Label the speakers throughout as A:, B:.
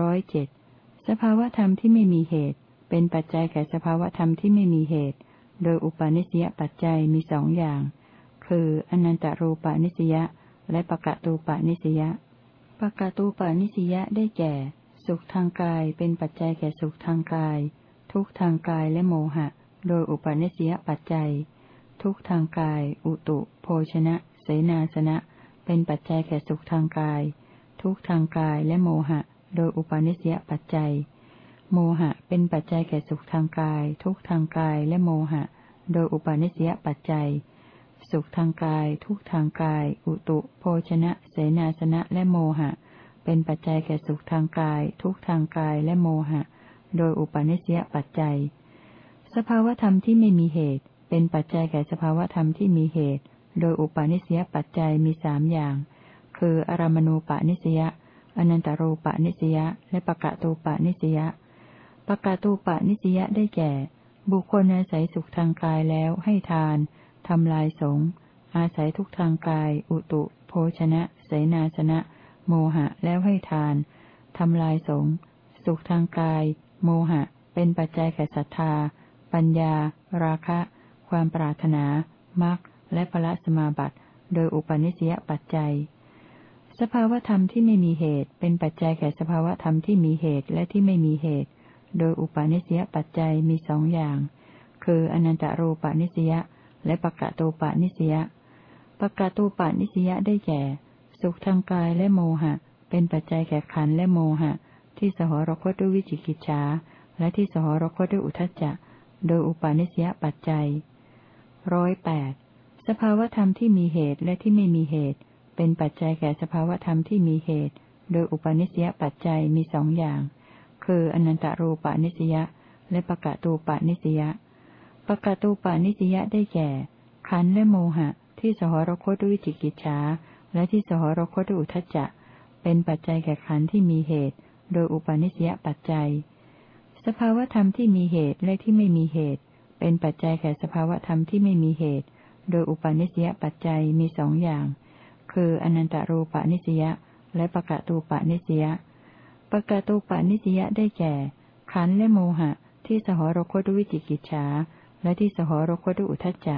A: ร้อยเจ็ดสภาวธรรมที่ไม่มีเหตุ เป็นปัจจัยแก่สภาวธรรมที่ไม่มีเหตุ โดยอุปาณิสยปัจจัยมีสองอย่าง คืออนันตรูปาณิสยาและปะกะตูปานิสยาปะกะตูปานิสยาได้แก่ สุขทางกายเป็นปัจจัยแก่สุขทางกาย ทุกทางกายและโมหะ โดยอุปาณิสยปัจจัย ทุกทางกาย อุตุ โภชนะ เสนาสนะ เป็นปัจจัยแก่สุขทางกาย ทุกทางกายและโมหะ โดยอุปาณิสยปัจจัย โมหะเป็นปัจจัยแก่สุขทางกาย ทุกทางกายและโมหะ โดยอุปาณิสยปัจจัย สุขทางกาย ทุกทางกาย อุตุ โภชนะ เสนาสนะและโมหะ เป็นปัจจัยแก่สุขทางกาย ทุกทางกายและโมหะ โดยอุปาณิสยปัจจัย สภาวธรรมที่ไม่มีเหตุ เป็นปัจจัยแก่สภาวธรรมที่มีเหตุ โดยอุปาณิสยปัจจัยมีสามอย่าง คืออารมณูปาณิสยา อนันตรูปาณิสยาและปะกะตูปาณิสยาปะกะตูปาณิสยาได้แก่ บุคคลอาศัยสุขทางกายแล้วให้ทานทำลายสงอาศัยทุกทางกาย อุตุ โภชนะเสนาสนะ โมหะแล้วให้ทานทำลายสงสุขทางกาย โมหะ เป็นปัจจัยแก่ศรัทธา ปัญญา ราคะ ความปรารถนามรรคและพระสมาบัติ โดยอุปนิสยปัจจัย สภาวธรรมที่ไม่มีเหตุ เป็นปัจจัยแก่สภาวธรรมที่มีเหตุและที่ไม่มีเหตุ โดยอุปนิสยปัจจัยมีสองอย่าง คืออนันตรูปนิสยและปะกะตูปะนิสยาปะกะตูปะนิสยาได้แก่ สุขทางกายและโมหะ เป็นปัจจัยแก่ขันและโมหะ ที่สหรคตด้วยวิจิกิจฉาและที่สหรคตด้วยอุทจจะ โดยอุปาณิสยปัจจัยร้อยแปดสภาวธรรมที่มีเหตุและที่ไม่มีเหตุ เป็นปัจจัยแก่สภาวธรรมที่มีเหตุ โดยอุปาณิสยปัจจัยมีสองอย่าง คืออนันตรูปาณิสยาและปะกะตูปานิสยาปกะตูปานิสยะได้แก่ ขันและโมหะ ที่สหรคตด้วยจิกิจฉาและที่สหรคตด้วยอุทจจะ เป็นปัจจัยแก่ขันที่มีเหตุ โดยอุปาณิสยปัจจัย สภาวธรรมที่มีเหตุและที่ไม่มีเหตุ เป็นปัจจัยแก่สภาวธรรมที่ไม่มีเหตุ โดยอุปาณิสยปัจจัยมีสองอย่าง คืออนันตรูปานิสยาและปะกะตูปานิสยาปะกะตูปานิสยาได้แก่ ขันและโมหะ ที่สหรคตด้วยวิจิกิจฉาและที่สหรคตด้วยอุทจจะ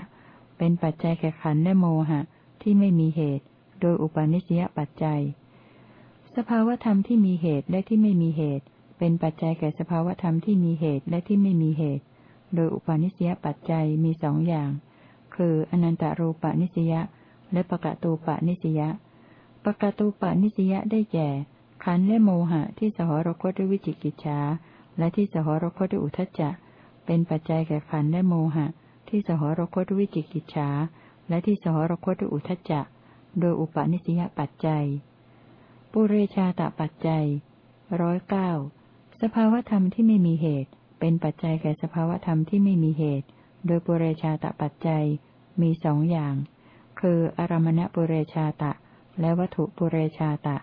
A: เป็นปัจจัยแก่ขันและโมหะที่ไม่มีเหตุ โดยอุปาณิสยปัจจัย สภาวธรรมที่มีเหตุและที่ไม่มีเหตุ เป็นปัจจัยแก่สภาวธรรมที่มีเหตุและที่ไม่มีเหตุ โดยอุปาณิสยปัจจัยมีสองอย่าง คืออนันตารูปานิสยา และปะกะตูปานิสยาปะกะตูปานิสยาได้แก่ ขันและโมหะที่สหรคตด้วยวิจิกิจฉาและที่สหรคตด้วยอุทจจะ เป็นปัจจัยแก่ขันและโมหะ ที่สหรคตวิจิกิจฉาและที่สหรคตอุทจจะ โดยอุปนิสยปัจจัย ปุเรชาตปัจจัยร้อยเก้าสภาวธรรมที่ไม่มีเหตุ เป็นปัจจัยแก่สภาวธรรมที่ไม่มีเหตุ โดยปุเรชาตปัจจัยมีสองอย่าง คืออารมณปุเรชาตะ และวัตถุปุเรชาตะ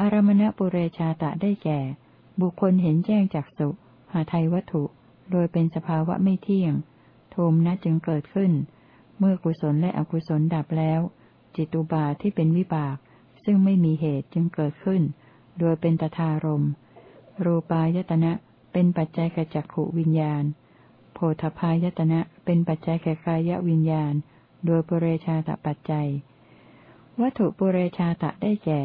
A: อารมณปุเรชาตะได้แก่ บุคคลเห็นแจ้งจากสุหาไทยวัตถุ โดยเป็นสภาวะไม่เที่ยง โทมนะจึงเกิดขึ้น เมื่อกุศลและอกุศลดับแล้ว จิตุบาที่เป็นวิบาก ซึ่งไม่มีเหตุจึงเกิดขึ้น โดยเป็นตถารมรูปายตนะเป็นปัจจัยแก่จักขวิญญาณ โพธพายตนะเป็นปัจจัยแก่กายวิญญาณ โดยปุเรชาตปัจจัย วัตถุปุเรชาตะได้แก่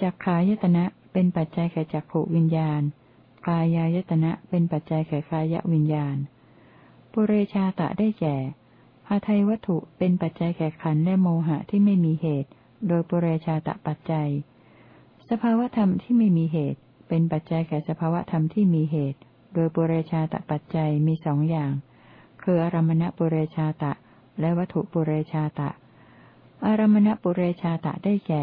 A: จักขายตนะเป็นปัจจัยแก่จักขวิญญาณ กายายตนะเป็นปัจจัยแก่กายวิญญาณ ปุเรชาตะได้แก่หาไทยวัตถุเป็นปัจจัยแก่ขันและโมหะที่ไม่มีเหตุ โดยปุเรชาตะปัจจัย สภาวธรรมที่ไม่มีเหตุ เป็นปัจจัยแก่สภาวธรรมที่มีเหตุ โดยปุเรชาตะปัจจัยมีสองอย่าง คืออารมณปุเรชาตะ และวัตถุปุเรชาตะ อารมณปุเรชาตะได้แก่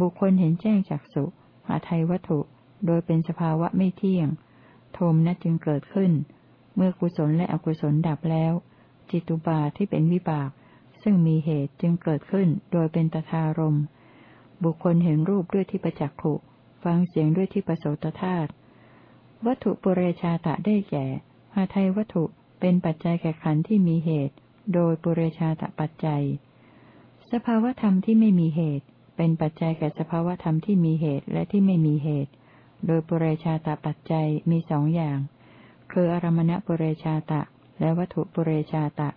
A: บุคคลเห็นแจ้งจากสุหาไทยวัตถุ โดยเป็นสภาวะไม่เที่ยง โทมนัจึงเกิดขึ้น เมื่อกุศลและอกุศลดับแล้ว จิตุบาที่เป็นวิบาก ซึ่งมีเหตุจึงเกิดขึ้นโดยเป็นตทารมบุคคลเห็นรูปด้วยที่ประจักขุฟังเสียงด้วยที่ประโสตธาตุวัตถุปุเรชาตะได้แก่หาไทยวัตถุเป็นปัจจัยแก่ขันธ์ที่มีเหตุ โดยปุเรชาตปัจจัย สภาวธรรมที่ไม่มีเหตุ เป็นปัจจัยแก่สภาวธรรมที่มีเหตุและที่ไม่มีเหตุ โดยปุเรชาตปัจจัยมีสองอย่าง คืออารมณปุเรชาตะ และวัตถุปุเรชาตะ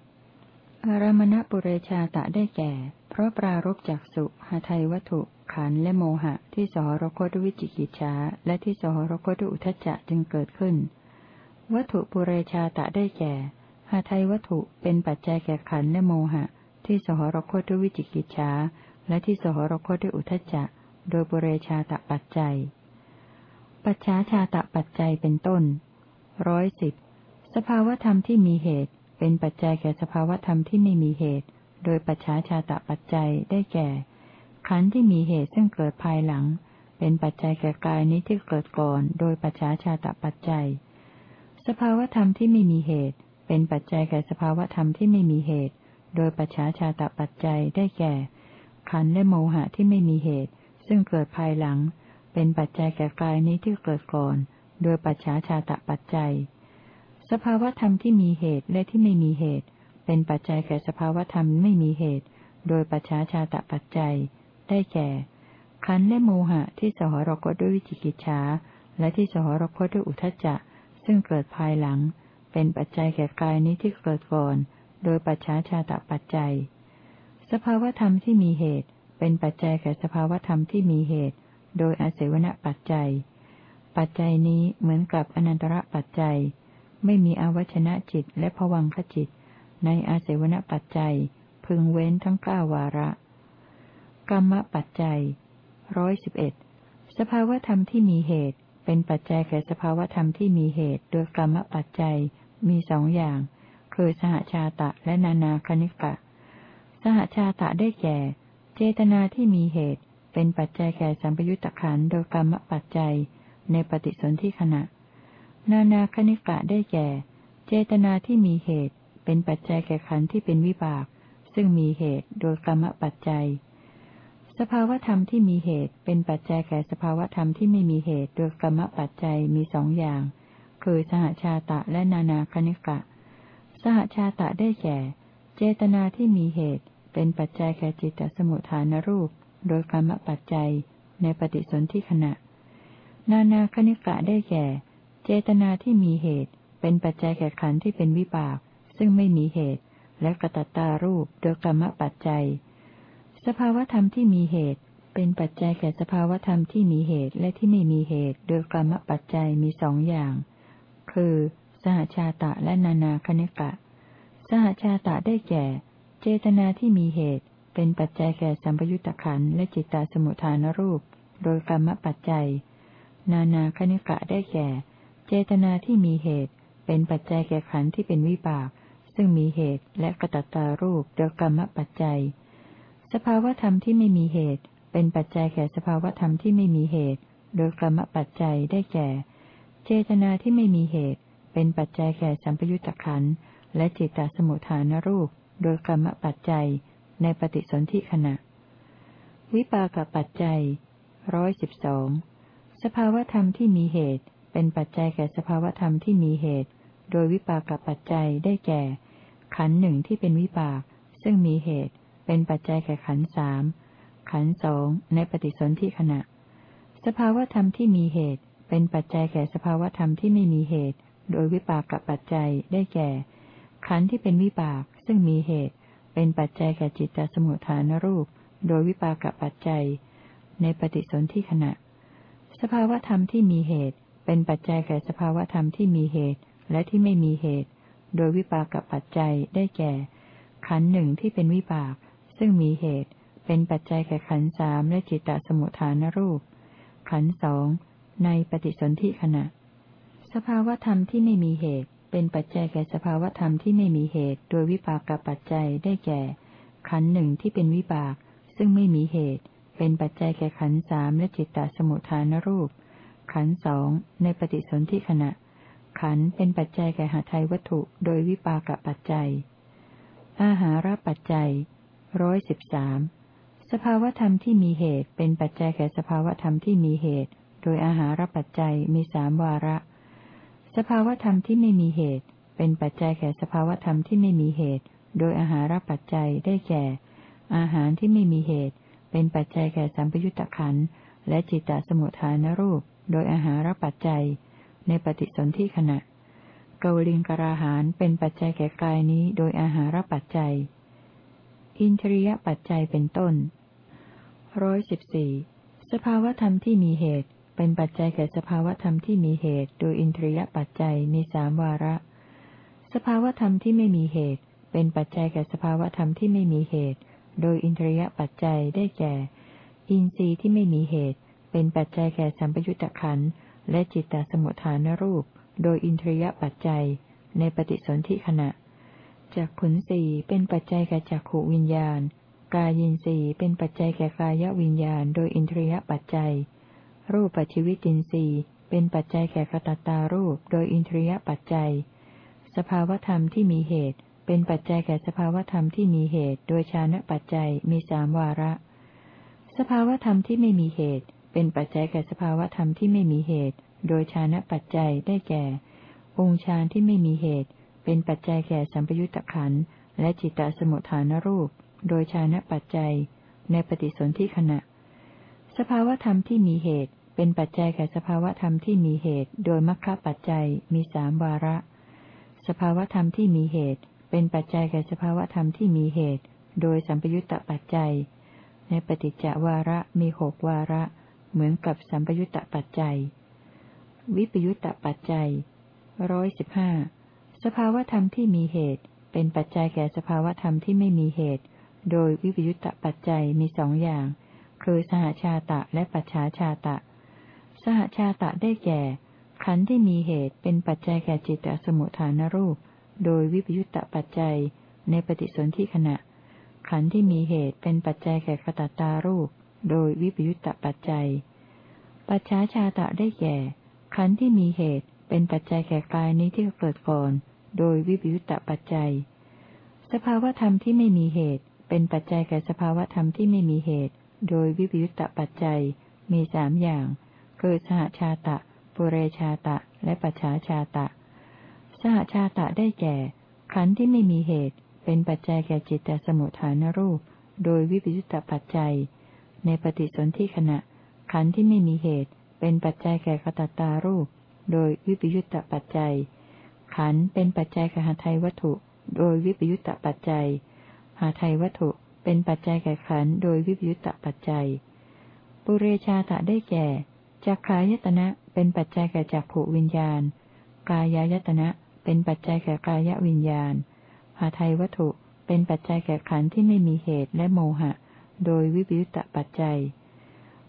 A: อารมณปุเรชาตะได้แก่ เพราะปรารบจากสุหาไทยวัตถุขันและโมหะที่สหรคตด้วยวิจิกิจฉาและที่สหรคตด้วยอุทจจะจึงเกิดขึ้น วัตถุปุเรชาตะได้แก่ หาไทยวัตถุเป็นปัจจัยแก่ขันและโมหะ ที่สหรคตด้วยวิจิกิจฉาและที่สหรคตด้วยอุทจจะ โดยปุเรชาตะปัจจัย ปัจฉาชาตะปัจจัยเป็นต้นร้อยสิบสภาวธรรมที่มีเหตุ เป็นปัจจัยแก่สภาวธรรมที่ไม่มีเหตุ โดยปัจฉาชาตะปัจจัยได้แก่ ขันธ์ที่มีเหตุซึ่งเกิดภายหลัง เป็นปัจจัยแก่กายนี้ที่เกิดก่อน โดยปัจฉาชาตะปัจจัย สภาวธรรมที่ไม่มีเหตุ เป็นปัจจัยแก่สภาวธรรมที่ไม่มีเหตุ โดยปัจฉาชาตปัจจัยได้แก่ ขันและโมหะที่ไม่มีเหตุ ซึ่งเกิดภายหลัง เป็นปัจจัยแก่กายนี้ที่เกิดก่อน โดยปัจฉาชาตปัจจัย สภาวธรรมที่มีเหตุและที่ไม่มีเหตุ เป็นปัจจัยแก่สภาวธรรมไม่มีเหตุ โดยปัจฉาชาตปัจจัย ได้แก่ ขันและโมหะที่สหรคตด้วยวิจิกิจฉาและที่สหรคตด้วยอุทจจะ ซึ่งเกิดภายหลัง เป็นปัจจัยแก่กายนี้ที่เกิดก่อน โดยปัจฉาชาตะปัจจัย สภาวธรรมที่มีเหตุ เป็นปัจจัยแก่สภาวธรรมที่มีเหตุ โดยอาศัยวณปัจจัย ปัจจัยนี้เหมือนกับอนันตระปัจจัย ไม่มีอวัชนะจิตและผวังขจิต ในอาศัยวณปัจจัย พึงเว้นทั้งเก้าวาระ กรรมปัจจัยร้อยสิบเอ็ดสภาวธรรมที่มีเหตุ เป็นปัจจัยแก่สภาวธรรมที่มีเหตุ โดยกรรมปัจจัย มีสองอย่าง คือสหชาตะและนานาคณิกะ สหชาตะได้แก่ เจตนาที่มีเหตุ เป็นปัจจัยแก่สัมปยุตตะขันโดยกรรมปัจจัย ในปฏิสนธิขณะ นานาคณิกะได้แก่ เจตนาที่มีเหตุ เป็นปัจจัยแก่ขันที่เป็นวิบาก ซึ่งมีเหตุโดยกรรมปัจจัยสภาวธรรมที่มีเหตุเป็นปัจจัยแก่สภาวธรรมที่ไม่มีเหตุโดยกรรมปัจจัยมีสองอย่าง คือสหชาตะและนานาคณิกะ สหชาตะได้แก่ เจตนาที่มีเหตุ เป็นปัจจัยแก่จิตตสมุทฐานรูป โดยกรรมปัจจัยในปฏิสนธิขณะ นานาคณิกะได้แก่ เจตนาที่มีเหตุ เป็นปัจจัยแก่ขันธ์ที่เป็นวิบาก ซึ่งไม่มีเหตุ และกระตัตตารูปโดยกรรมปัจจัย สภาวธรรมที่มีเหตุเป็นปัจจัยแก่สภาวธรรมที่มีเหตุและที่ไม่มีเหตุ โดยกรรมปัจจัยมีสองอย่าง คือ สหชาตะและนานาคณิกะ สหชาตะได้แก่ เจตนาที่มีเหตุ เป็นปัจจัยแก่สัมปยุตตะขันและจิตตาสมุทฐานรูป โดยกรรมปัจจัย นานาคณิกะได้แก่ เจตนาที่มีเหตุ เป็นปัจจัยแก่ขันที่เป็นวิบาก ซึ่งมีเหตุและกระตัตตารูปโดยกรรมปัจจัย สภาวธรรมที่ไม่มีเหตุ เป็นปัจจัยแก่สภาวธรรมที่ไม่มีเหตุ โดยกรรมปัจจัยได้แก่ เจตนาที่ไม่มีเหตุ เป็นปัจจัยแก่สัมปยุตตะขันและจิตตสมุทฐานรูป โดยกรรมปัจจัย ในปฏิสนธิขณะ วิปากปัจจัยร้อยสิบสองสภาวธรรมที่มีเหตุ เป็นปัจจัยแก่สภาวธรรมที่มีเหตุ โดยวิปากปัจจัยได้แก่ ขันหนึ่งที่เป็นวิบาก ซึ่งมีเหตุ เป็นปัจจัยแก่ขันสามขันสองในปฏิสนธิขณะ สภาวธรรมที่มีเหตุ เป็นปัจจัยแก่สภาวธรรมที่ไม่มีเหตุ โดยวิปากับปัจจัยได้แก่ ขันธ์ที่เป็นวิบากซึ่งมีเหตุ เป็นปัจจัยแก่จิตตสมุทฐานรูป โดยวิปากับปัจจัย ในปฏิสนธิขณะ สภาวธรรมที่มีเหตุ เป็นปัจจัยแก่สภาวธรรมที่มีเหตุ และที่ไม่มีเหตุ โดยวิปากกับปัจจัยได้แก่ ขันธ์หนึ่งที่เป็นวิบาก ซึ่งมีเหตุ เป็นปัจจัยแก่ขันธ์สามและจิตตสมุทฐานรูป ขันธ์สอง ในปฏิสนธิขณะ สภาวธรรมที่ไม่มีเหตุ เป็นปัจจัยแก่สภาวธรรมที่ไม่มีเหตุ โดยวิปากกับปัจจัยได้แก่ ขันหนึ่งที่เป็นวิบาก ซึ่งไม่มีเหตุ เป็นปัจจัยแก่ขันสามและจิตตสมุทฐานรูป ขันสองในปฏิสนธิขณะ ขันเป็นปัจจัยแก่หาไทยวัตถุ โดยวิปากปัจจัย อาหารปัจจัยร้อยสิบสามสภาวธรรมที่มีเหตุ เป็นปัจจัยแก่สภาวธรรมที่มีเหตุ โดยอาหารปัจจัยมีสามวาระ สภาวธรรมที่ไม่มีเหตุ เป็นปัจจัยแก่สภาวธรรมที่ไม่มีเหตุ โดยอาหารปัจจัยได้แก่ อาหารที่ไม่มีเหตุ เป็นปัจจัยแก่สัมปยุตตะขันและจิตตสมุทฐานรูป โดยอาหารปัจจัย ในปฏิสนธิขณะเกวลิงกราหานเป็นปัจจัยแก่กายนี้ โดยอาหารปัจจัย อินทรียปัจจัยเป็นต้นร้อยสิบสี่สภาวธรรมที่มีเหตุ เป็นปัจจัยแก่สภาวธรรมที่มีเหตุ โดยอินทรียปัจจัยมีสามวาระ สภาวธรรมที่ไม่มีเหตุ เป็นปัจจัยแก่สภาวธรรมที่ไม่มีเหตุ โดยอินทรียปัจจัยได้แก่ อินทรีย์ที่ไม่มีเหตุ เป็นปัจจัยแก่สัมปยุตตะขันและจิตตสมุทฐานรูป โดยอินทรียปัจจัย ในปฏิสนธิขณะจากขุนสีเป็นปัจจัยแก่จักขวิญญาณ กายินสีเป็นปัจจัยแก่กายวิญญาณ โดยอินทรียปัจจัย รูปปัจจิวิตินสีเป็นปัจจัยแก่กตัตตารูป โดยอินทรียปัจจัย สภาวธรรมที่มีเหตุ เป็นปัจจัยแก่สภาวธรรมที่มีเหตุ โดยชานะปัจจัยมีสามวาระ สภาวธรรมที่ไม่มีเหตุ เป็นปัจจัยแก่สภาวธรรมที่ไม่มีเหตุ โดยชานะปัจจัยได้แก่ องค์ฌานที่ไม่มีเหตุ เป็นปัจจัยแก่สัมปยุตตะขันและจิตตสมุทฐานรูป โดยชานะปัจจัย ในปฏิสนธิขณะสภาวธรรมที่มีเหตุ เป็นปัจจัยแก่สภาวธรรมที่มีเหตุ โดยมรรคปัจจัยมีสามวาระ สภาวธรรมที่มีเหตุ เป็นปัจจัยแก่สภาวธรรมที่มีเหตุ โดยสัมปยุตตปัจจัย ในปฏิจจวาระมีหกวาระ เหมือนกับสัมปยุตตปัจจัย วิปยุตตปัจจัยร้อยสิบห้าสภาวธรรมที่มีเหตุ เป็นปัจจัยแก่สภาวธรรมที่ไม่มีเหตุ โดยวิปยุตตปัจจัยมีสองอย่าง คือสหชาตะและปัจฉาชาตะ สหชาตะได้แก่ ขันธ์ที่มีเหตุเป็นปัจจัยแก่จิตตสมุทฐานรูป โดยวิปยุตตปัจจัยในปฏิสนธิขณะ ขันธ์ที่มีเหตุเป็นปัจจัยแก่กตัตตารูป โดยวิปยุตตปัจจัย ปัจฉาชาตะได้แก่ ขันธ์ที่มีเหตุเป็นปัจจัยแก่กายนี้ที่เกิดก่อน โดยวิปยุตตปัจจัย สภาวธรรมที่ไม่มีเหตุ เป็นปัจจัยแก่สภาวธรรมที่ไม่มีเหตุ โดยวิปยุตตปัจจัยมีสามอย่าง คือสหชาตะ ปุเรชาตะ และปัจฉาชาตะ สหชาตะได้แก่ ขันธ์ที่ไม่มีเหตุ เป็นปัจจัยแก่จิตตสมุทฐานรูป โดยวิปยุตตปัจจัย ในปฏิสนธิขณะ ขันธ์ที่ไม่มีเหตุ เป็นปัจจัยแก่กตัตารูป โดยวิปยุตตปัจจัย ขันธ์เป็นปัจจัยแก่หทัยวัตถุ โดยวิปยุตตปัจจัย หาไทยวัตถุเป็นปัจจัยแก่ขันโดยวิปยุตตปัจจัย ปุเรชาตะได้แก่ จักขายตนะเป็นปัจจัยแก่จักขวิญญาณ กายายตนะเป็นปัจจัยแก่กายวิญญาณหาไทยวัตถุเป็นปัจจัยแก่ขันที่ไม่มีเหตุและโมหะ โดยวิปยุตตปัจจัย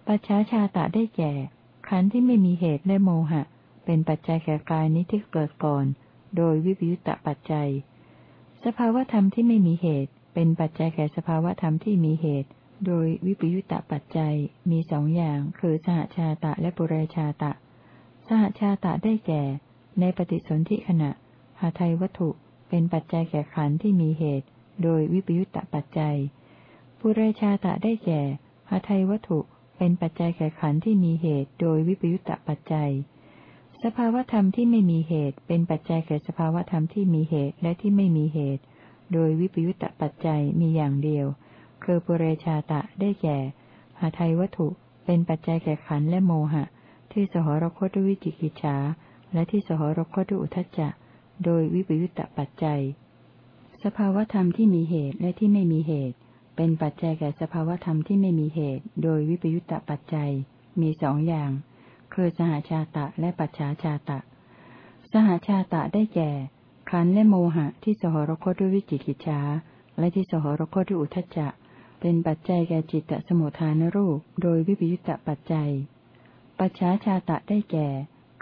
A: ปัจฉาชาตะได้แก่ ขันที่ไม่มีเหตุและโมหะ เป็นปัจจัยแก่กายนี้ที่เกิดก่อน โดยวิปยุตตปัจจัย สภาวธรรมที่ไม่มีเหตุ เป็นปัจจัยแก่สภาวธรรมที่มีเหตุ โดยวิปยุตตปัจจัยมีสองอย่างคือสหชาตะและปุเรชาตะ สหชาตะได้แก่ ในปฏิสนธิขณะหาไทยวัตถุเป็นปัจจัยแก่ขันที่มีเหตุ โดยวิปยุตตปัจจัย ปุเรชาตะได้แก่หาไทยวัตถุเป็นปัจจัยแก่ขันที่มีเหตุ โดยวิปยุตตปัจจัย สภาวธรรมที่ไม่มีเหตุ เป็นปัจจัยแก่สภาวธรรมที่มีเหตุและที่ไม่มีเหตุ โดยวิปยุตตปัจจัยมีอย่างเดียว คือปุเรชาตะได้แก่หาไทยวัตถุเป็นปัจจัยแก่ขันและโมหะ ที่สหรคตด้วยวิจิกิจฉาและที่สหรคตด้วยอุทจจะ โดยวิปยุตตปัจจัย สภาวธรรมที่มีเหตุและที่ไม่มีเหตุ เป็นปัจจัยแก่สภาวธรรมที่ไม่มีเหตุ โดยวิปยุตตปัจจัย มีสองอย่าง คือสหชาตะและปัจฉาชาตะ สหชาตะได้แก่ขันและโมหะที่สหรคตด้วยวิจิกิจฉาและที่สหรคตด้วยอุทจจะ เป็นปัจจัยแก่จิตตสมุทฐานรูป โดยวิปยุตตปัจจัย ปัจฉาชาตะได้แก่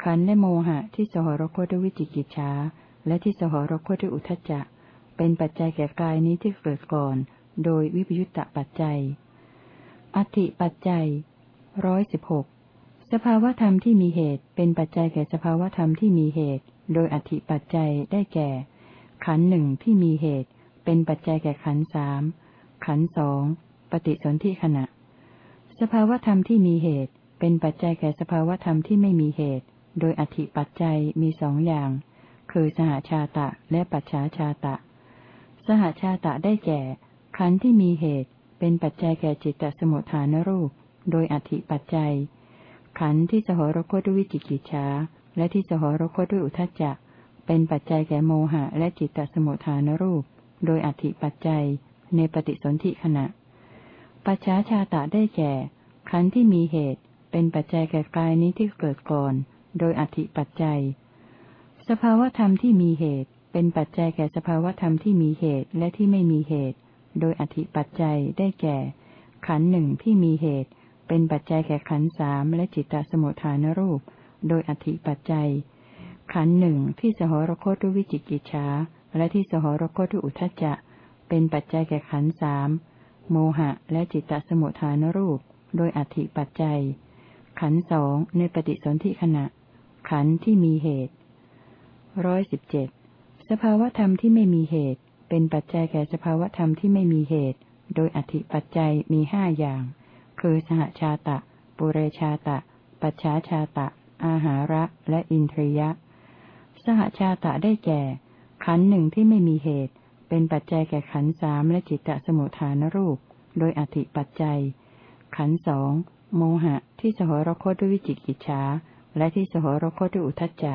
A: ขันและโมหะที่สหรคตด้วยวิจิกิจฉาและที่สหรคตด้วยอุทจจะ เป็นปัจจัยแก่กายนี้ที่เกิดก่อน โดยวิปยุตตปัจจัย อธิปัจจัยร้อยสิบหกสภาวธรรมที่มีเหตุ เป็นปัจจัยแก่สภาวธรรมที่มีเหตุ โดยอธิปัจจัยได้แก่ ขันหนึ่งที่มีเหตุ เป็นปัจจัยแก่ขันสาม ขันสองปฏิสนธิขณะ สภาวธรรมที่มีเหตุ เป็นปัจจัยแก่สภาวธรรมที่ไม่มีเหตุ โดยอธิปัจจัยมีสองอย่าง คือสหชาตะและปัจฉาชาตะ สหชาตะได้แก่ ขันที่มีเหตุ เป็นปัจจัยแก่จิตตสมุทฐานรูป โดยอธิปัจจัย ขันธ์ที่สหรคตด้วยวิจิกิจฉาและที่สหรคตด้วยอุทจจะเป็นปัจจัยแก่โมหะและจิตตสมุทฐานรูป โดยอธิปัจจัย ในปฏิสนธิขณะ ปัจฉาชาตะได้แก่ ขันธ์ที่มีเหตุ เป็นปัจจัยแก่กายนี้ที่เกิดก่อน โดยอธิปัจจัย สภาวธรรมที่มีเหตุ เป็นปัจจัยแก่สภาวธรรมที่มีเหตุและที่ไม่มีเหตุ โดยอธิปัจจัยได้แก่ ขันธ์หนึ่งที่มีเหตุ เป็นปัจจัยแก่ขันธ์สามและจิตตสมุทฐานรูป โดยอธิปัจจัย ขันธ์หนึ่งที่สหรคตด้วยวิจิกิจฉาและที่สหรคตด้วยอุทจจะ เป็นปัจจัยแก่ขันสามโมหะและจิตตสมุทฐานรูป โดยอธิปัจจัย ขันสองในปฏิสนธิขณะ ขันที่มีเหตุร้อยสิบเจ็ดสภาวธรรมที่ไม่มีเหตุ เป็นปัจจัยแก่สภาวธรรมที่ไม่มีเหตุ โดยอธิปัจจัยมีห้าอย่าง คือสหชาตะ ปุเรชาตะ ปัจฉาชาตะ อาหาระ และอินทรียะ สหชาตะได้แก่ ขันหนึ่งที่ไม่มีเหตุ เป็นปัจจัยแก่ขันสามและจิตตสมุทฐานรูป โดยอธิปัจจัย ขันสองโมหะ ที่สหรคตด้วยวิจิกิจฉาและที่สหรคตด้วยอุทจจะ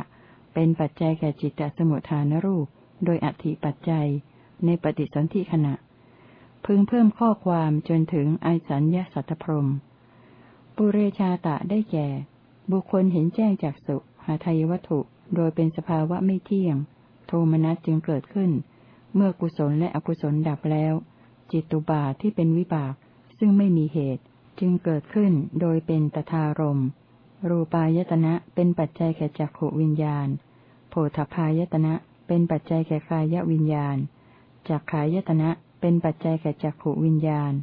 A: เป็นปัจจัยแก่จิตตสมุทฐานรูป โดยอธิปัจจัย ในปฏิสนธิขณะ พึงเพิ่มข้อความจนถึงไอสัญญาสัตตพรมปุเรชาตะได้แก่ บุคคลเห็นแจ้งจากสุหาทายวัตถุ โดยเป็นสภาวะไม่เที่ยง โทมนัสจึงเกิดขึ้น เมื่อกุศลและอกุศลดับแล้ว จิตตุบาทที่เป็นวิบาก ซึ่งไม่มีเหตุจึงเกิดขึ้นโดยเป็นตถารม รูปายตนะเป็นปัจจัยแก่จักขวิญญาณ โพธพายตนะเป็นปัจจัยแก่กายวิญญาณ จักขายตนะเป็นปัจจัยแก่จักขวิญญาณ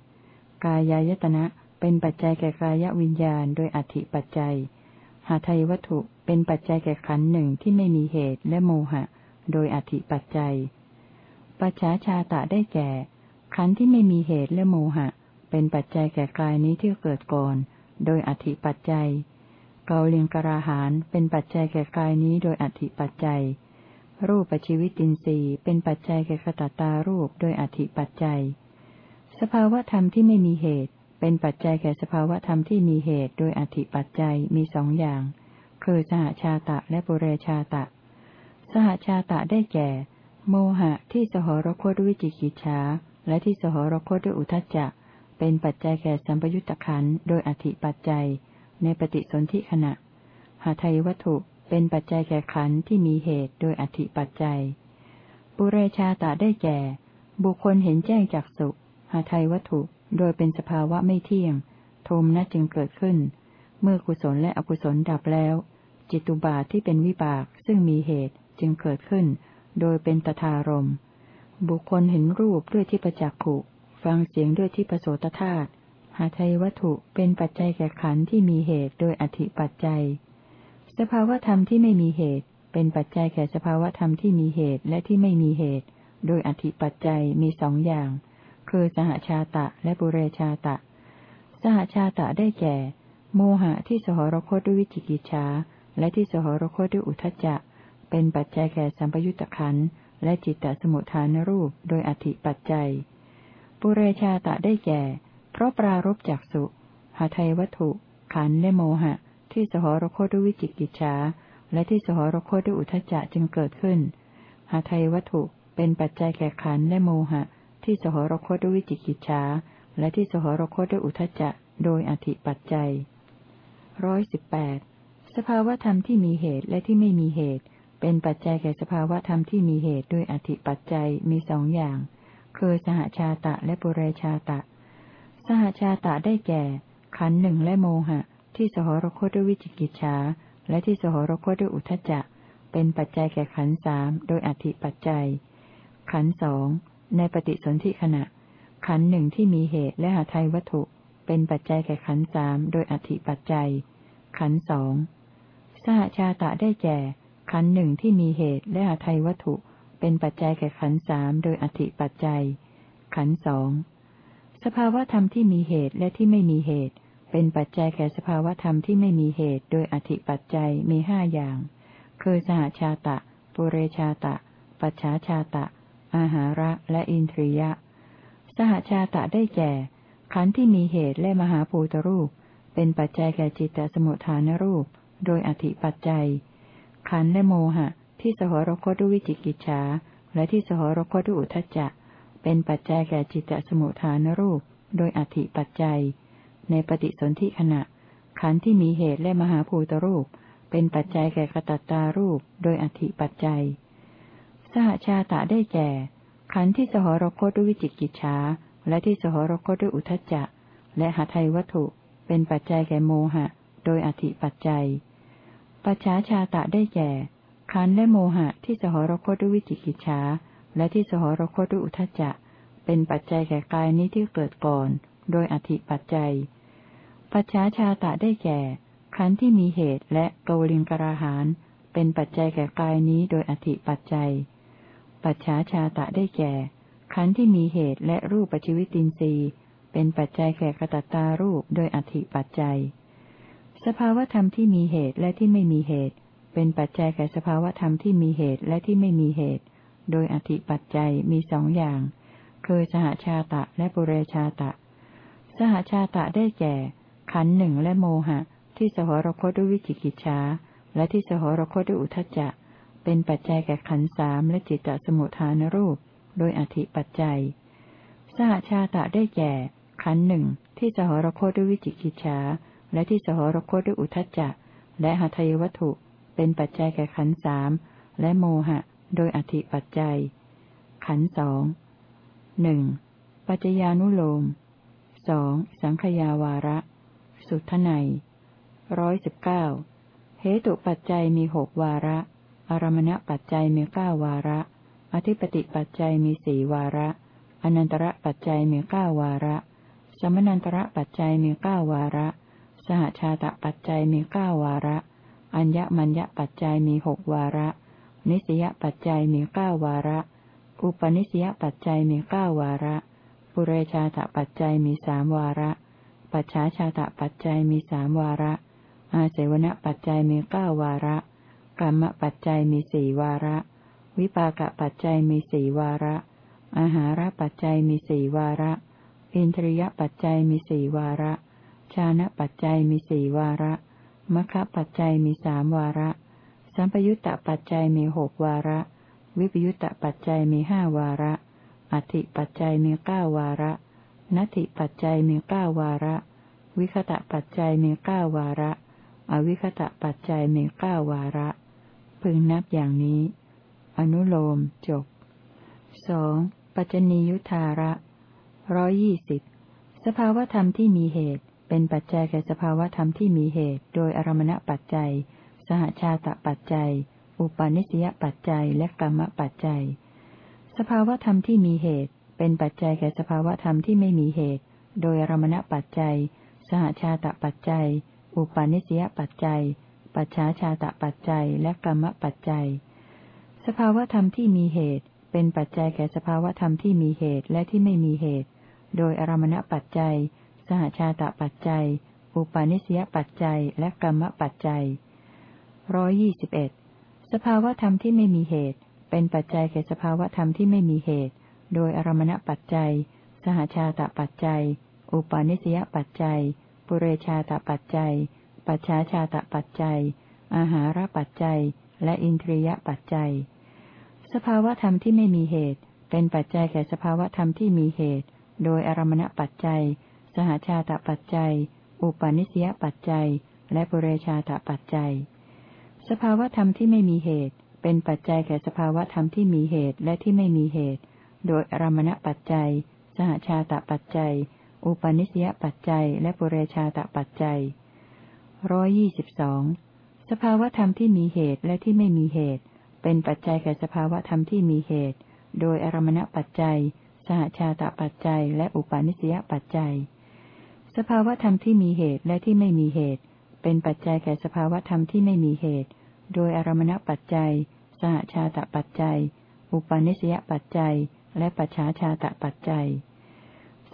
A: กายายตนะเป็นปัจจัยแก่กายวิญญาณ โดยอธิปัจจัย หาไทยวัตถุเป็นปัจจัยแก่ขันหนึ่งที่ไม่มีเหตุและโมหะ โดยอธิปัจจัย ปัจฉาชาตะได้แก่ ขันที่ไม่มีเหตุและโมหะ เป็นปัจจัยแก่กายนี้ที่เกิดก่อน โดยอธิปัจจัยเกาเลิงกราหานเป็นปัจจัยแก่กายนี้โดยอธิปัจจัย รูปปัจจิวิตินทรีย์เป็นปัจจัยแก่ขตตารูปโดยอธิปัจจัย สภาวธรรมที่ไม่มีเหตุ เป็นปัจจัยแก่สภาวธรรมที่มีเหตุโดยอธิปัจจัยมีสองอย่าง คือสหชาตะและปุเรชาตะ สหชาตะได้แก่ โมหะที่สหรคตด้วยวิจิกิจฉาและที่สหรคตด้วยอุทจจะเป็นปัจจัยแก่สัมปยุตตะขันโดยอธิปัจจัย ในปฏิสนธิขณะ หาไทยวัตถุเป็นปัจจัยแก่ขันที่มีเหตุโดยอธิปัจจัย ปุเรชาตะได้แก่ บุคคลเห็นแจ้งจากสุหาไทยวัตถุโดยเป็นสภาวะไม่เที่ยง โทมนัจึงเกิดขึ้น เมื่อกุศลและอกุศลดับแล้ว จิตุบาทที่เป็นวิบากซึ่งมีเหตุจึงเกิดขึ้น โดยเป็นตทารม บุคคลเห็นรูปด้วยที่ประจักขุ ฟังเสียงด้วยที่ประโสตธาตุหาไทยวัตถุเป็นปัจจัยแก่ขันที่มีเหตุโดยอธิปัจจัย สภาวธรรมที่ไม่มีเหตุ เป็นปัจจัยแก่สภาวธรรมที่มีเหตุและที่ไม่มีเหตุ โดยอธิปัจจัยมีสองอย่าง คือสหชาตะและปุเรชาตะ สหชาตะได้แก่ โมหะที่สหรคตด้วยวิจิกิจฉาและที่สหรคตด้วยอุทจจะ เป็นปัจจัยแก่สัมปยุตตะขันและจิตตสมุทฐานรูปโดยอธิปัจจัย ปุเรชาตะได้แก่ เพราะปรารบจากสุ หาไทยวัตถุ ขันและโมหะ ที่สหรคตด้วยวิจิกิจฉาและที่สหรคตด้วยอุทจจะจึงเกิดขึ้น หาไทยวัตถุเป็นปัจจัยแก่ขันและโมหะ ที่สหรคตด้วยวิจิกิจฉาและที่สหรคตด้วยอุทจจะโดยอธิปัจจัยร้อยสิบแปดสภาวธรรมที่มีเหตุและที่ไม่มีเหตุ เป็นปัจจัยแก่สภาวะธรรมที่มีเหตุด้วยอธิปัจจัยมีสองอย่าง คือสหชาตะและปุเรชาตะ สหชาตะได้แก่ ขันหนึ่งและโมหะ ที่สหรคตด้วยวิจิกิจฉาและที่สหรคตด้วยอุทจจะ เป็นปัจจัยแก่ขันสามโดยอธิปัจจัย ขันสองในปฏิสนธิขณะ ขันหนึ่งที่มีเหตุและหาไทยวัตถุ เป็นปัจจัยแก่ขันสามโดยอธิปัจจัย ขันสองสหชาตะได้แก่ ขันหนึ่งที่มีเหตุและหาไทยวัตถุ เป็นปัจจัยแก่ขันสามโดยอธิปัจจัย ขันสองสภาวธรรมที่มีเหตุและที่ไม่มีเหตุ เป็นปัจจัยแก่สภาวธรรมที่ไม่มีเหตุ โดยอธิปัจจัยมีห้าอย่าง คือสหชาตะ ปุเรชาตะ ปัจฉาชาตะ อาหาระและอินทรียะ สหชาตะได้แก่ ขันธ์ที่มีเหตุและมหาภูตรูป เป็นปัจจัยแก่จิตตสมุทฐานรูป โดยอธิปัจจัย ขันและโมหะ ที่สหรคตด้วยวิจิกิจฉาและที่สหรคตด้วยอุทจจะ เป็นปัจจัยแก่จิตตสมุทฐานรูป โดยอธิปัจจัย ในปฏิสนธิขณะ ขันที่มีเหตุและมหาภูตรูป เป็นปัจจัยแก่กระตัตตารูป โดยอธิปัจจัย สหชาตะได้แก่ ขันที่สหรคตด้วยวิจิกิจฉาและที่สหรคตด้วยอุทจจะ และหาไทยวัตถุ เป็นปัจจัยแก่โมหะ โดยอธิปัจจัย ปัจฉาชาตะได้แก่ขันและโมหะที่สหรคตด้วยวิจิกิจฉาและที่สหรคตด้วยอุทจจะ เป็นปัจจัยแก่กายนี้ที่เกิดก่อน โดยอธิปัจจัย ปัจฉาชาตะได้แก่ขันที่มีเหตุและกวลิงกราหานเป็นปัจจัยแก่กายนี้โดยอธิปัจจัย ปัจฉาชาตะได้แก่ขันที่มีเหตุและรูปปัจจิวิตินทรีย์ เป็นปัจจัยแก่กระตัตตารูปโดยอธิปัจจัย สภาวธรรมที่มีเหตุและที่ไม่มีเหตุ เป็นปัจจัยแก่สภาวธรรมที่มีเหตุและที่ไม่มีเหตุ โดยอธิปัจจัยมีสองอย่าง คือสหชาตะและปุเรชาตะ สหชาตะได้แก่ ขันหนึ่งและโมหะ ที่สหรคตด้วยวิจิกิจฉาและที่สหรคตด้วยอุทจจะ เป็นปัจจัยแก่ขันสามและจิตตสมุทฐานรูป โดยอธิปัจจัย สหชาตะได้แก่ ขันหนึ่งที่สหรคตด้วยวิจิกิจฉา และที่สหรคตด้วยอุทจจะ และหาทายวัตถุ เป็นปัจจัยแก่ขันสามและโมหะ โดยอธิปัจจัย ขันสองหนึ่งปัจจญานุโลมสองสังขยาวาระ สุทไนร้อยสิบเก้าเหตุปัจจัยมีหกวาระ อารมณปัจจัยมีเก้าวาระ อธิปติปัจจัยมีสี่วาระ อนันตระปัจจัยมีเก้าวาระ สมนันตระปัจจัยมีเก้าวาระ สหชาตะปัจจัยมีเก้าวาระ อัญญมัญญปัจจัยมีหกวาระ นิสยปัจจัยมีเก้าวาระ อุปนิสยปัจจัยมีเก้าวาระ ปุเรชาตะปัจจัยมีสามวาระ ปัจฉาชาตะปัจจัยมีสามวาระ อาเสวนปัจจัยมีเก้าวาระกรรมปัจจัยมีสี่วาระ วิปากปัจจัยมีสี่วาระ อาหารปัจจัยมีสี่วาระ อินทรียปัจจัยมีสี่วาระ ชานะปัจจัยมีสี่วาระมคะปัจจัยมีสามวาระ สัมปยุตตปัจจัยมีหกวาระ วิปยุตตปัจจัยมีห้าวาระอธิปัจจัยมีเก้าวาระนัตถิปัจจัยมีเก้าวาระ วิคตะปัจจัยมีเก้าวาระ อวิคตะปัจจัยมีเก้าวาระ พึงนับอย่างนี้ อนุโลมจบสองปัจจนียุทธาระร้อยี่สิบสภาวธรรมที่มีเหตุ เป็นปัจจัยแก่สภาวธรรมที่มีเหตุ โดยอารมณปัจจัย สหชาตปัจจัย อุปาณิสยปัจจัย และกรรมปัจจัย สภาวธรรมที่มีเหตุ เป็นปัจจัยแก่สภาวธรรมที่ไม่มีเหตุ โดยอารมณปัจจัย สหชาตปัจจัย อุปาณิสยปัจจัย ปัจฉาชาตปัจจัย และกรรมปัจจัย สภาวธรรมที่มีเหตุ เป็นปัจจัยแก่สภาวธรรมที่มีเหตุและที่ไม่มีเหตุ โดยอารมณปัจจัย สหชาตปัจจัย อุปาณิสยปัจจัย และกรรมปัจจัยร้อยี่สิบเอ็ดสภาวธรรมที่ไม่มีเหตุ เป็นปัจจัยแก่สภาวธรรมที่ไม่มีเหตุ โดยอารมณปัจจัย สหชาตปัจจัย อุปาณิสยปัจจัย ปุเรชาตปัจจัย ปัจฉาชาตปัจจัย อาหารปัจจัย และอินทรียปัจจัย สภาวธรรมที่ไม่มีเหตุ เป็นปัจจัยแก่สภาวธรรมที่มีเหตุ โดยอารมณปัจจัย สหชาตปัจจัย อุปาณิสยปัจจัย และปุเรชาตปัจจัย สภาวธรรมที่ไม่มีเหตุ เป็นปัจจัยแก่สภาวธรรมที่มีเหตุและที่ไม่มีเหตุ โดยอารมณปัจจัย สหชาตปัจจัย อุปาณิสยปัจจัย และปุเรชาตปัจจัยร้อยี่สิบสองสภาวธรรมที่มีเหตุและที่ไม่มีเหตุ เป็นปัจจัยแก่สภาวธรรมที่มีเหตุ โดยอารมณปัจจัย สหชาตปัจจัย และอุปาณิสยปัจจัย สภาวธรรมที่มีเหตุและที่ไม่มีเหตุ เป็นปัจจัยแก่สภาวธรรมที่ไม่มีเหตุ โดยอารมณปัจจัย สหชาตปัจจัย อุปาณิสยปัจจัย และปัจฉาชาตปัจจัย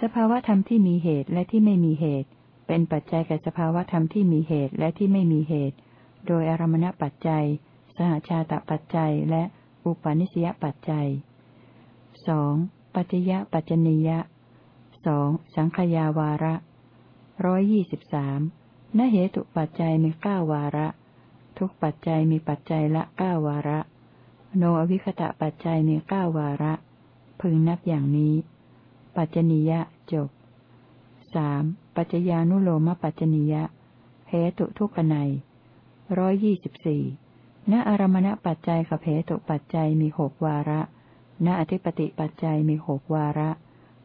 A: สภาวธรรมที่มีเหตุและที่ไม่มีเหตุ เป็นปัจจัยแก่สภาวธรรมที่มีเหตุและที่ไม่มีเหตุ โดยอารมณปัจจัย สหชาตปัจจัย และอุปาณิสยปัจจัยสองปัจจยปัจจนิยะสองสังขยาวาระ ร้อยยี่สิบสามนเหตุปัจจัยมีเก้าวาระ ทุกปัจจัยมีปัจจัยละเก้าวาระ โนอวิคตะปัจจัยมีเก้าวาระ พึงนับอย่างนี้ ปัจจนิยะจบสามปัจจญานุโลมปัจจนิยะเหตุทุกนัยร้อยยี่สิบสี่ณอารมณปัจจัยกับเหตุปัจจัยมีหกวาระ ณอธิปติปัจจัยมีหกวาระ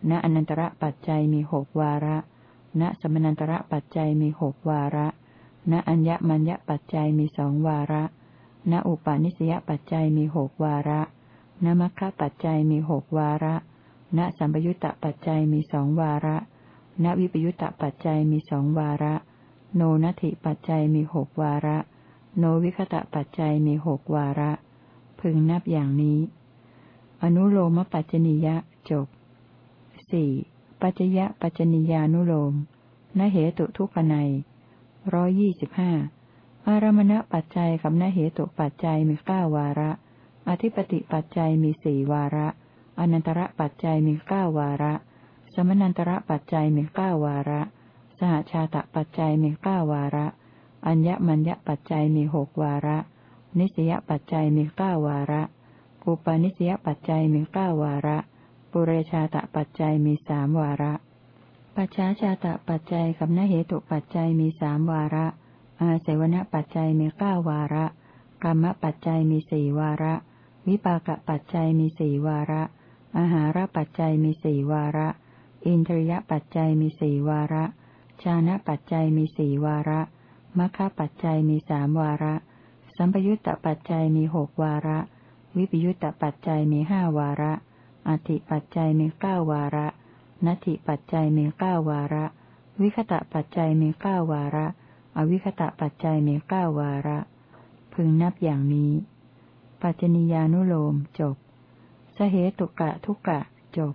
A: ณอนันตระปัจจัยมีหกวาระ ณสมนันตระปัจจัยมีหกวาระ ณอัญญมัญญปัจจัยมีสองวาระ ณอุปาณิสยปัจจัยมีหกวาระ ณมัคคะปัจจัยมีหกวาระ ณสัมปยุตตปัจจัยมีสองวาระ ณวิปยุตตปัจจัยมีสองวาระ โนนัตถิปัจจัยมีหกวาระ โนวิคตะปัจจัยมีหกวาระ พึงนับอย่างนี้ อนุโลมปัจจนิยะจบสี่ ปัจยะปัจจนิยานุโลมนเหตุทุกนัยร้อยี่สิบห้าอารมณปัจจัยกับนเหตุปัจจัยมีเก้าวาระ อธิปติปัจจัยมีสี่วาระ อนันตระปัจจัยมีเก้าวาระ สมนันตระปัจจัยมีเก้าวาระ สหชาตปัจจัยมีเก้าวาระ อัญญมัญญปัจจัยมีหกวาระ นิสยปัจจัยมีเก้าวาระ อุปาณิสยปัจจัยมีเก้าวาระ ปุเรชาตปัจจัยมีสามวาระ ปัจฉาชาตปัจจัยกับนเหตุปัจจัยมีสามวาระ อาเสวนปัจจัยมีเก้าวาระ กรรมปัจจัยมีสี่วาระ วิปากปัจจัยมีสี่วาระ อาหารปัจจัยมีสี่วาระ อินทรียปัจจัยมีสี่วาระ ชานะปัจจัยมีสี่วาระมัคคะปัจจัยมีสามวาระ สัมปยุตตปัจจัยมีหกวาระ วิปยุตตปัจจัยมีห้าวาระ อธิปัจจัยมีเก้าวาระนัตถิปัจจัยมีเก้าวาระ วิคตะปัจจัยมีเก้าวาระ อวิคตะปัจจัยมีเก้าวาระ พึงนับอย่างนี้ ปัจจนิยานุโลมจบสเหตุกะทุกะจบ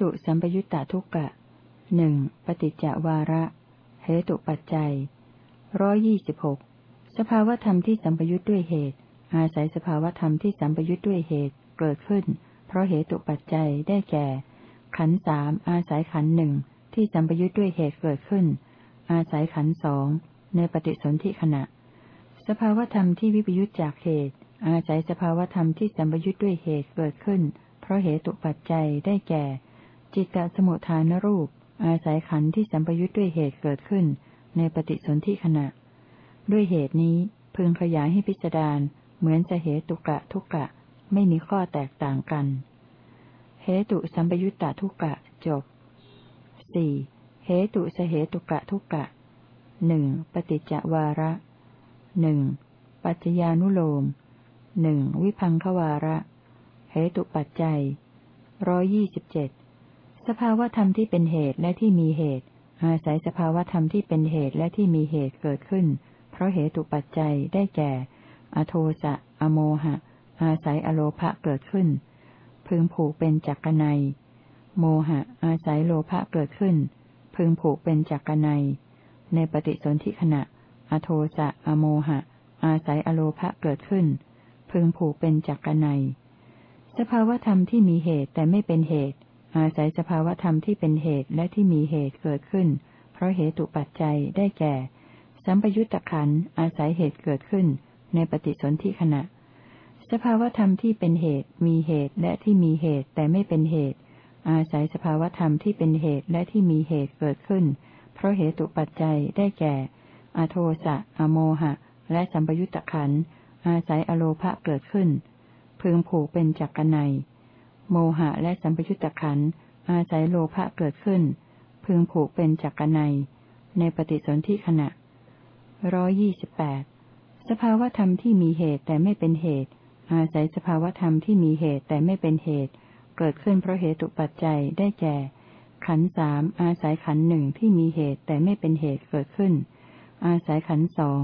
A: ตุสัมปยุตตาทุกะหนึ่งปฏิจจวาระเหตุปัจจัยร้อยี่สิบหกสภาวธรรมที่สัมปยุตด้วยเหตุ อาศัยสภาวธรรมที่สัมปยุตด้วยเหตุเกิดขึ้น เพราะเหตุปัจจัยได้แก่ ขันสามอาศัยขันหนึ่งที่สัมปยุตด้วยเหตุเกิดขึ้น อาศัยขันสองในปฏิสนธิขณะ สภาวธรรมที่วิปยุตจากเหตุ อาศัยสภาวธรรมที่สัมปยุตด้วยเหตุเกิดขึ้น เพราะเหตุปัจจัยได้แก่ จิตตสมุทฐานรูป อาศัยขันธ์ที่สัมปยุทธ์ด้วยเหตุเกิดขึ้น ในปฏิสนธิขณะ ด้วยเหตุนี้พึงขยายให้พิจารณาเหมือนจะเหตุกะทุกะ ไม่มีข้อแตกต่างกัน เหตุสัมปยุตตะทุกะจบสี่เหตุสเหตุกะทุกะหนึ่งปฏิจจวาระหนึ่งปัจจญานุโลมหนึ่งวิพังควาระ เหตุปัจจัยร้อยี่สิบเจ็ด สภาวธรรมที่เป็นเหตุและที่มีเหตุ อาศัยสภาวธรรมที่เป็นเหตุและที่มีเหตุเกิดขึ้น เพราะเหตุปัจจัยได้แก่ อโทสะ อโมหะ อาศัยอโลภะเกิดขึ้น พึงผูกเป็นจักกนัยโมหะ อาศัยโลภะเกิดขึ้น พึงผูกเป็นจักกนัยในปฏิสนธิขณะ อโทสะ อโมหะ อาศัยอโลภะเกิดขึ้น พึงผูกเป็นจักกนัยสภาวธรรมที่มีเหตุแต่ไม่เป็นเหตุ อาศัยสภาวธรรมที่เป็นเหตุและที่มีเหตุเกิดขึ้น เพราะเหตุปัจจัยได้แก่ สัมปยุตตะขันอาศัยเหตุเกิดขึ้น ในปฏิสนธิขณะ สภาวธรรมที่เป็นเหตุ มีเหตุและที่มีเหตุแต่ไม่เป็นเหตุ อาศัยสภาวธรรมที่เป็นเหตุและที่มีเหตุเกิดขึ้น เพราะเหตุปัจจัยได้แก่ อโทสะ อโมหะ และสัมปยุตตะขันอาศัยอโลภะเกิดขึ้น พึงผูกเป็นจักกนัย โมหะและสัมปยุตตะขันอาศัยโลภะเกิดขึ้น พึงผูกเป็นจักกนัยในปฏิสนธิขณะร้อยี่สิบแปดสภาวธรรมที่มีเหตุแต่ไม่เป็นเหตุ อาศัยสภาวธรรมที่มีเหตุแต่ไม่เป็นเหตุ เกิดขึ้นเพราะเหตุปัจจัยได้แก่ ขันสามอาศัยขันหนึ่งที่มีเหตุแต่ไม่เป็นเหตุเกิดขึ้น อาศัยขันสอง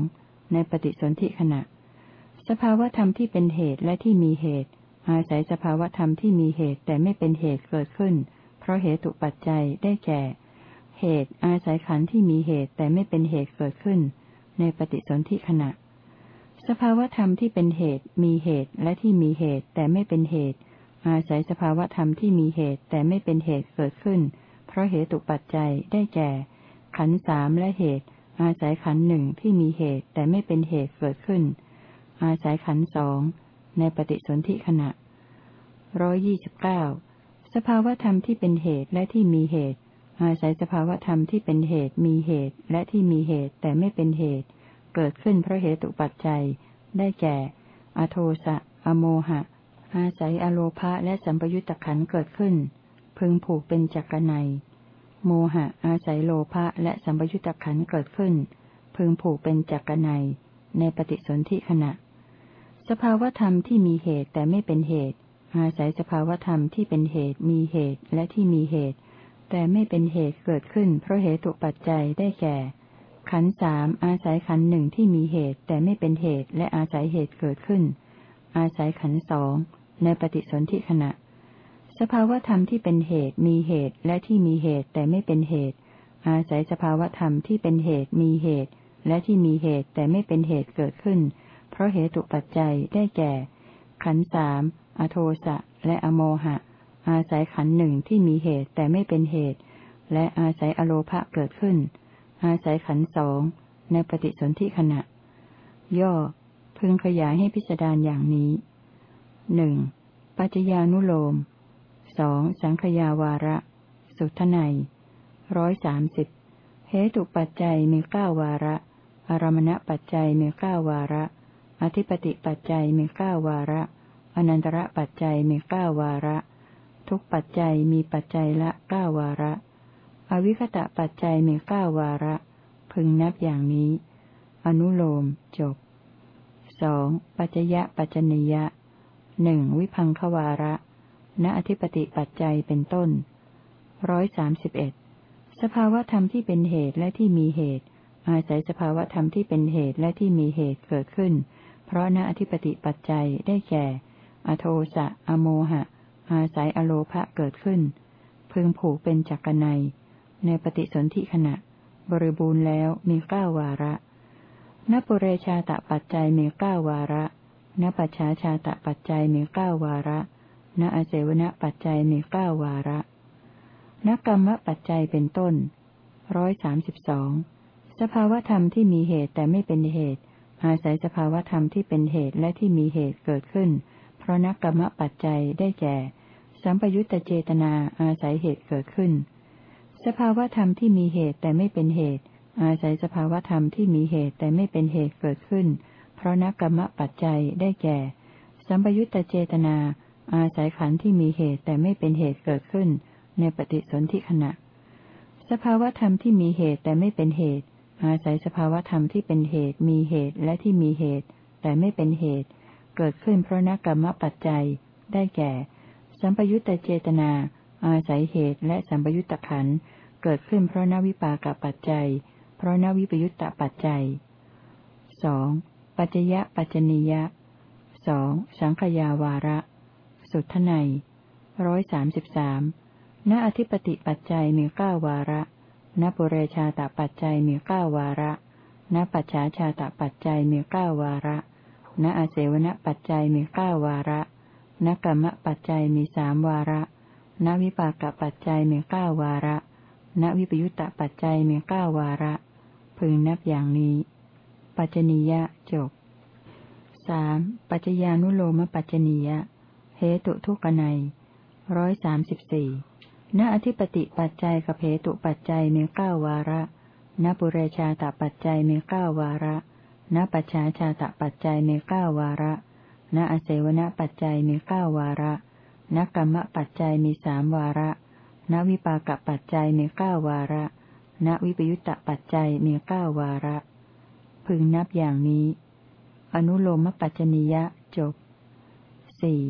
A: ในปฏิสนธิขณะ สภาวธรรมที่เป็นเหตุและที่มีเหตุ อาศัยสภาวธรรมที่มีเหตุแต่ไม่เป็นเหตุเกิดขึ้น เพราะเหตุปัจจัยได้แก่ เหตุอาศัยขันธ์ที่มีเหตุแต่ไม่เป็นเหตุเกิดขึ้น ในปฏิสนธิขณะ สภาวธรรมที่เป็นเหตุมีเหตุและที่มีเหตุแต่ไม่เป็นเหตุ อาศัยสภาวธรรมที่มีเหตุแต่ไม่เป็นเหตุเกิดขึ้น เพราะเหตุปัจจัยได้แก่ ขันธ์สามและเหตุ อาศัยขันธ์หนึ่งที่มีเหตุแต่ไม่เป็นเหตุเกิดขึ้น อาศัยขันธ์สอง ในปฏิสนธิขณะร้อยี่สิบเก้าสภาวธรรมที่เป็นเหตุและที่มีเหตุ อาศัยสภาวธรรมที่เป็นเหตุมีเหตุและที่มีเหตุแต่ไม่เป็นเหตุ เกิดขึ้นเพราะเหตุปัจจัย ได้แก่ อโทสะ อโมหะ อาศัยอโลภะและสัมปยุตตะขันเกิดขึ้น พึงผูกเป็นจักรนัยโมหะ อาศัยโลภะและสัมปยุตตะขันเกิดขึ้น พึงผูกเป็นจักรนัยในปฏิสนธิขณะ สภาวธรรมที่มีเหตุแต่ไม่เป็นเหตุ อาศัยสภาวธรรมที่เป็นเหตุ มีเหตุและที่มีเหตุ แต่ไม่เป็นเหตุเกิดขึ้น เพราะเหตุปัจจัยได้แก่ ขันสามอาศัยขันหนึ่งที่มีเหตุแต่ไม่เป็นเหตุและอาศัยเหตุเกิดขึ้น อาศัยขันสองในปฏิสนธิขณะ สภาวธรรมที่เป็นเหตุมีเหตุและที่มีเหตุแต่ไม่เป็นเหตุ อาศัยสภาวธรรมที่เป็นเหตุมีเหตุ และที่มีเหตุแต่ไม่เป็นเหตุเกิดขึ้น เพราะเหตุปัจจัยได้แก่ ขันสามอโทสะและอโมหะ อาศัยขันหนึ่งที่มีเหตุแต่ไม่เป็นเหตุ และอาศัยอโลภะเกิดขึ้น อาศัยขันสองในปฏิสนธิขณะ ย่อ พึงขยายให้พิจารณาอย่างนี้หนึ่งปัจจญานุโลมสองสังขยาวาระ สุทไนร้อยสามสิบเหตุปัจจัยมีเก้าวาระ อารมณปัจจัยมีเก้าวาระ อธิปติปัจจัยมีเก้าวาระ อนันตระปัจจัยมีเก้าวาระ ทุกปัจจัยมีปัจจัยละเก้าวาระ อวิคตะปัจจัยมีเก้าวาระ พึงนับอย่างนี้ อนุโลมจบสองปัจจยะปัจจนิยะหนึ่งวิพังควาระ ณอธิปติปัจจัยเป็นต้นร้อยสามสิบเอ็ดสภาวธรรมที่เป็นเหตุและที่มีเหตุ อาศัยสภาวธรรมที่เป็นเหตุและที่มีเหตุเกิดขึ้น เพราะณอธิปติปัจจัยได้แก่ อโทสะ อโมหะ อาศัยอโลภะเกิดขึ้น พึงผูกเป็นจักรนัยในปฏิสนธิขณะ บริบูรณ์แล้วมีเก้าวาระนปุเรชาตะปัจจัยมีเก้าวาระนปัจฉาชาตะปัจจัยมีเก้าวาระนอาเสวนปัจจัยมีเก้าวาระนกรรมปัจจัยเป็นต้นร้อยสามสิบสองสภาวธรรมที่มีเหตุแต่ไม่เป็นเหตุ อาศัยสภาวธรรมที่เป็นเหตุและที่มีเหตุเกิดขึ้น เพราะนักกรรมปัจจัยได้แก่ สัมปยุตตเจตนาอาศัยเหตุเกิดขึ้น สภาวธรรมที่มีเหตุแต่ไม่เป็นเหตุ อาศัยสภาวธรรมที่มีเหตุแต่ไม่เป็นเหตุเกิดขึ้น เพราะนักกรรมปัจจัยได้แก่ สัมปยุตตเจตนา อาศัยขันธ์ที่มีเหตุแต่ไม่เป็นเหตุเกิดขึ้น ในปฏิสนธิขณะ สภาวธรรมที่มีเหตุแต่ไม่เป็นเหตุ อาศัยสภาวธรรมที่เป็นเหตุ มีเหตุและที่มีเหตุ แต่ไม่เป็นเหตุ เกิดขึ้นเพราะนักกรรมปัจจัย ได้แก่ สัมปยุตตเจตนา อาศัยเหตุและสัมปยุตตะขันเกิดขึ้นเพราะนวิปากปัจจัย เพราะนวิปยุตตะปัจจัยสองปัจจยะปัจจนิยะสองสังขยาวาระ สุทไนร้อยสามสิบสามณอธิปติปัจจัยมีเก้าวาระ ณปุเรชาตปัจจัยมีเก้าวาระณปัจฉาชาตปัจจัยมีเก้าวาระณอาเสวนปัจจัยมีเก้าวาระณกรรมปัจจัยมีสามวาระณวิปากปัจจัยมีเก้าวาระณวิปยุตตปัจจัยมีเก้าวาระ พึงนับอย่างนี้ ปัจจนียะจบสามปัจจญานุโลมปัจจนียะ เหตุทุกนัยร้อยสามสิบสี่ ณอธิปติปัจจัยกับเหตุปัจจัยมีเก้าวาระ ณปุเรชาตปัจจัยมีเก้าวาระ ณปัจฉาชาตปัจจัยมีเก้าวาระ ณอเสวนปัจจัยมีเก้าวาระ ณกรรมปัจจัยมีสามวาระ ณวิปากปัจจัยมีเก้าวาระ ณวิปยุตตปัจจัยมีเก้าวาระ พึงนับอย่างนี้ อนุโลมปัจจนิยะจบสี่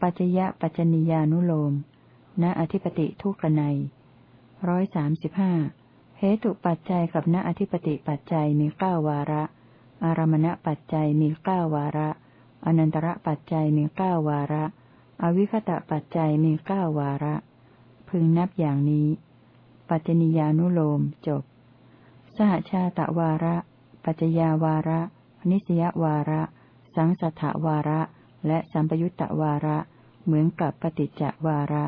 A: ปัจจยะปัจจนิยานุโลม ณอธิปติทุกนัยร้อยสามสิบห้าเหตุปัจจัยกับณอธิปติปัจจัยมีเก้าวาระ อารมณปัจจัยมีเก้าวาระ อนันตระปัจจัยมีเก้าวาระ อวิคตะปัจจัยมีเก้าวาระ พึงนับอย่างนี้ ปัจจนิยานุโลมจบ สหชาตะวาระปปัจจยาวาระ นิสยวาระ สังสัทธวาระ และสัมปยุตตวาระ เหมือนกับปฏิจจวาระ